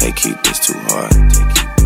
Take heat, this too hard. Take heat, this too hard.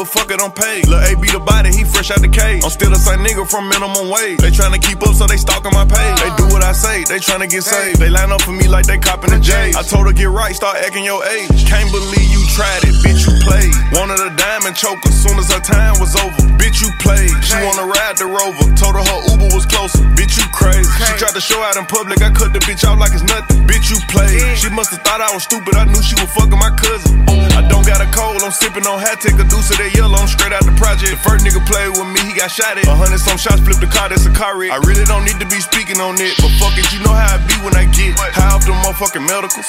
But fuck it, I'm paid. Lil' A beat the body, he fresh out the cage. I'm still the same nigga from minimum wage. They tryna keep up, so they stalking my page. They do what I say, they tryna get saved. They line up for me like they copping the J. I told her get right, start acting your age. Can't believe you tried it, bitch, you played. Wanted a diamond choker, soon as her time was over. Bitch, you played. She wanna ride the rover. Told her her Uber was closer. Bitch, you to show out in public, I cut the bitch out like it's nothing. Bitch, you played. She must've thought I was stupid, I knew she was fucking my cousin. I don't got a cold, I'm sipping on hat, take a deuce of that yellow, I'm straight out the project. The first nigga played with me, he got shot at. A hundred some shots, flipped the car, that's a car wreck. I really don't need to be speaking on it, but fuck it, you know how I be when I get high off the motherfucking medicals.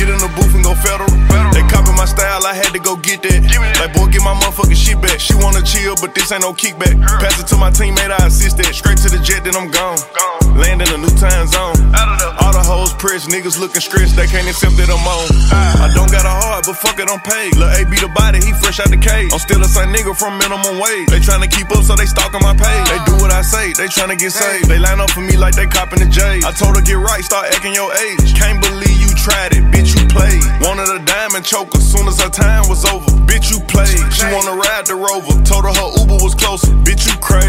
Get in the booth and go federal. They copy my style, I had to go get that. Like, boy, get my motherfucking shit back. She wanna chill, but this ain't no kickback. Pass it to my teammate, I assist that. Straight to the jet, then I'm gone. Land in a new time zone. All the hoes press, niggas looking stressed, they can't accept that I'm on. I don't got a heart, but fuck it, I'm paid. Lil' A beat the body, he fresh out the cage. I'm still the same nigga from minimum wage. They tryna keep up, so they stalking my page. They do what I say, they tryna get saved. They line up for me like they copping the J. I told her get right, start acting your age. Can't believe you tried it, bitch, you played. Wanted a diamond choker, soon as her time was over. Bitch, you played. She wanna ride the rover. Told her her Uber was closer. Bitch, you crazy.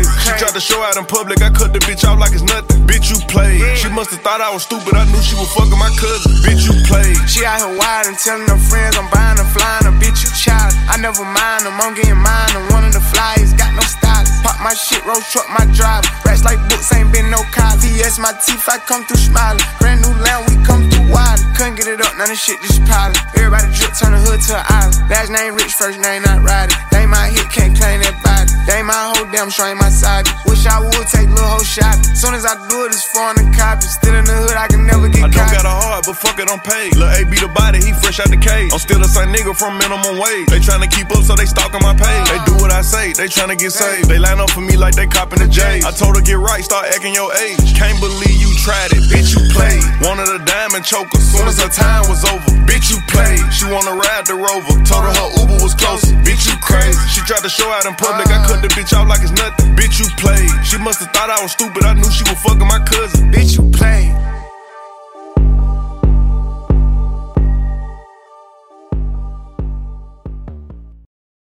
Show out in public, I cut the bitch out like it's nothing. Bitch, you played. She must've thought I was stupid, I knew she was fucking my cousin. Bitch, you played. She out here wild and telling her friends I'm buying her, flying her, bitch, you child. I never mind them, I'm getting mine. I'm one of the flyers, got no style. Pop my shit, road truck, my drive. Rats like books, ain't been no cops. VS my teeth, I come through smiling. Brand new land, we come through wild. Couldn't get it up, none of shit just piling. Everybody drip, turn the hood to an island. Last name rich, first name not riding. They my hit, can't claim that body. They my whole damn sure ain't my side. Wish I would take little whole shot. Soon as I do it, it's foreign and copy. Still in the hood, I can never get I don't got a heart, but fuck it, I'm paid. Lil' A beat the body, he fresh out the cage. I'm still the same nigga from minimum wage. They tryna keep up, so they stalking my page. They do what I say, they tryna get saved. They line up for me like they copping the J. I told her get right, start acting your age. Can't believe you tried it, bitch, you played. Wanted a diamond choker, soon as her time was over. Bitch, you played. She wanna ride the rover. Told her her Uber was closer. Bitch, you crazy. Tried to show out in public, I cut the bitch out like it's nothing. Bitch, you played. She must've thought I was stupid, I knew she was fucking my cousin. Bitch, you play.